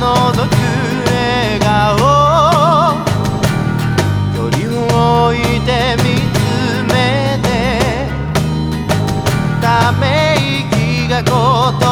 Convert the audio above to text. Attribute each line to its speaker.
Speaker 1: のどく笑顔。よりを置いて見つめてため息が言葉